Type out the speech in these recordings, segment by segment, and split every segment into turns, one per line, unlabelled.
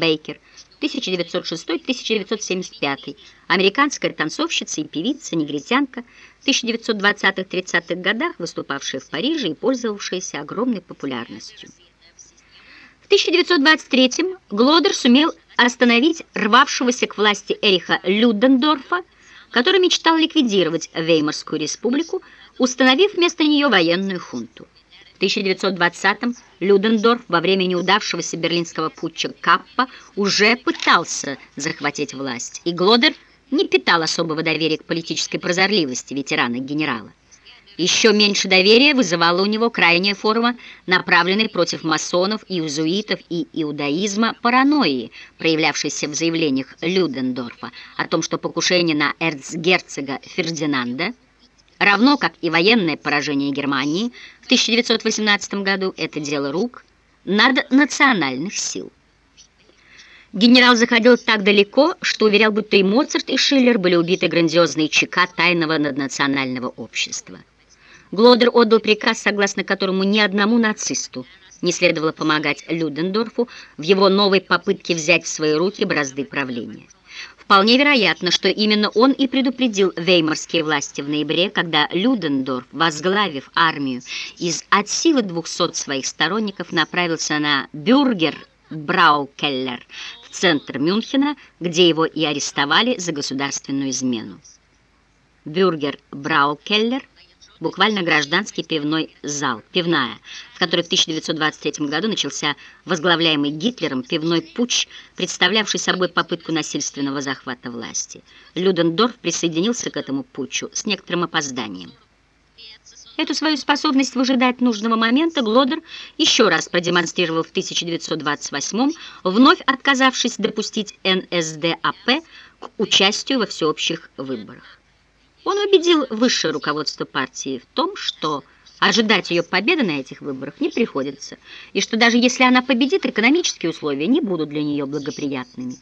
Бейкер, 1906-1975, американская танцовщица и певица, негритянка, в 1920-30-х годах выступавшая в Париже и пользовавшаяся огромной популярностью. В 1923-м Глодер сумел остановить рвавшегося к власти Эриха Людендорфа, который мечтал ликвидировать Веймарскую республику, установив вместо нее военную хунту. В 1920-м Людендорф во время неудавшегося берлинского путча Каппа уже пытался захватить власть, и Глодер не питал особого доверия к политической прозорливости ветерана-генерала. Еще меньше доверия вызывала у него крайняя форма, направленной против масонов, иезуитов и иудаизма паранойи, проявлявшейся в заявлениях Людендорфа о том, что покушение на эрцгерцога Фердинанда, равно как и военное поражение Германии в 1918 году, это дело рук наднациональных сил. Генерал заходил так далеко, что уверял, будто и Моцарт, и Шиллер были убиты грандиозной ЧК тайного наднационального общества. Глодер отдал приказ, согласно которому ни одному нацисту не следовало помогать Людендорфу в его новой попытке взять в свои руки бразды правления. Вполне вероятно, что именно он и предупредил веймарские власти в ноябре, когда Людендорф, возглавив армию из от силы 200 своих сторонников, направился на Бюргер Браукеллер в центр Мюнхена, где его и арестовали за государственную измену. Бюргер Браукеллер буквально гражданский пивной зал, пивная, в которой в 1923 году начался возглавляемый Гитлером пивной путч, представлявший собой попытку насильственного захвата власти. Людендорф присоединился к этому путчу с некоторым опозданием. Эту свою способность выжидать нужного момента Глодер еще раз продемонстрировал в 1928 вновь отказавшись допустить НСДАП к участию во всеобщих выборах. Он убедил высшее руководство партии в том, что ожидать ее победы на этих выборах не приходится, и что даже если она победит, экономические условия не будут для нее благоприятными.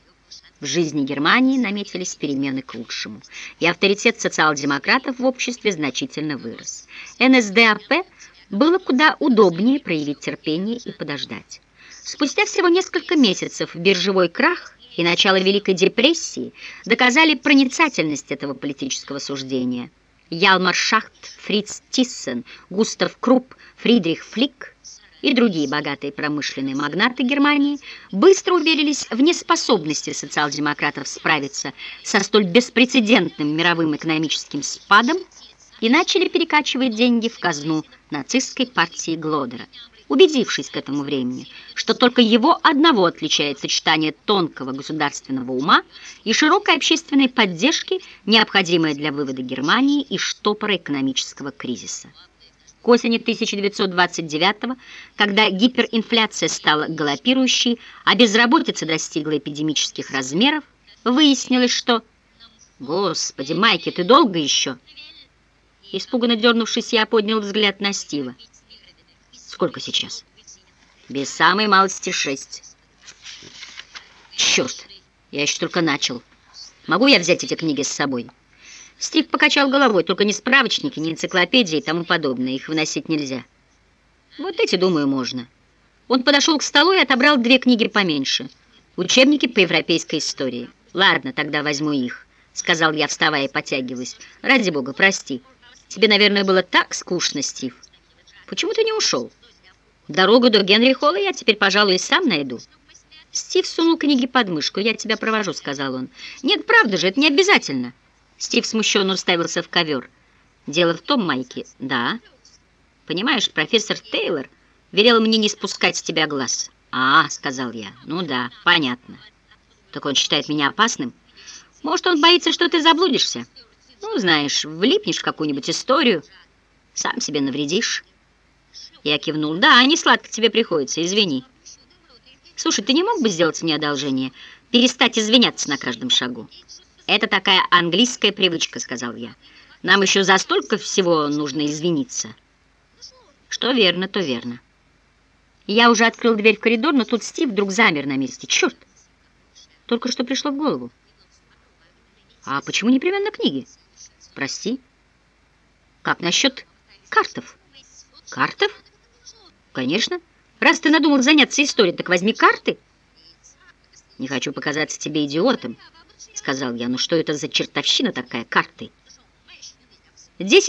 В жизни Германии наметились перемены к лучшему, и авторитет социал-демократов в обществе значительно вырос. НСДАП было куда удобнее проявить терпение и подождать. Спустя всего несколько месяцев биржевой крах и начало Великой депрессии доказали проницательность этого политического суждения. Ялмар Шахт, Фриц Тиссен, Густав Крупп, Фридрих Флик и другие богатые промышленные магнаты Германии быстро уверились в неспособности социал-демократов справиться со столь беспрецедентным мировым экономическим спадом и начали перекачивать деньги в казну нацистской партии Глодера убедившись к этому времени, что только его одного отличает сочетание тонкого государственного ума и широкой общественной поддержки, необходимой для вывода Германии из штопора экономического кризиса. К осени 1929 когда гиперинфляция стала галопирующей, а безработица достигла эпидемических размеров, выяснилось, что... «Господи, Майки, ты долго еще?» Испуганно дернувшись, я поднял взгляд на Стива. Сколько сейчас? Без самой малости шесть. Черт, я еще только начал. Могу я взять эти книги с собой? Стив покачал головой, только не справочники, не энциклопедии и тому подобное. Их выносить нельзя. Вот эти, думаю, можно. Он подошел к столу и отобрал две книги поменьше. Учебники по европейской истории. Ладно, тогда возьму их, сказал я, вставая и потягиваясь. Ради бога, прости. Тебе, наверное, было так скучно, Стив. Почему ты не ушел? Дорогу до Генри Холла я теперь, пожалуй, сам найду. Стив сунул книги под мышку. «Я тебя провожу», — сказал он. «Нет, правда же, это не обязательно». Стив смущенно уставился в ковер. «Дело в том, Майки...» «Да». «Понимаешь, профессор Тейлор велел мне не спускать с тебя глаз». «А, — сказал я, — ну да, понятно. Так он считает меня опасным? Может, он боится, что ты заблудишься? Ну, знаешь, влипнешь в какую-нибудь историю, сам себе навредишь». Я кивнул. «Да, не сладко тебе приходится, извини». «Слушай, ты не мог бы сделать мне одолжение? Перестать извиняться на каждом шагу?» «Это такая английская привычка», — сказал я. «Нам еще за столько всего нужно извиниться». «Что верно, то верно». Я уже открыл дверь в коридор, но тут Стив вдруг замер на месте. «Черт!» Только что пришло в голову. «А почему непременно книги?» «Прости». «Как насчет картов?» «Картов?» Конечно. Раз ты надумал заняться историей, так возьми карты. «Не хочу показаться тебе идиотом», — сказал я. «Ну что это за чертовщина такая, карты?» Десять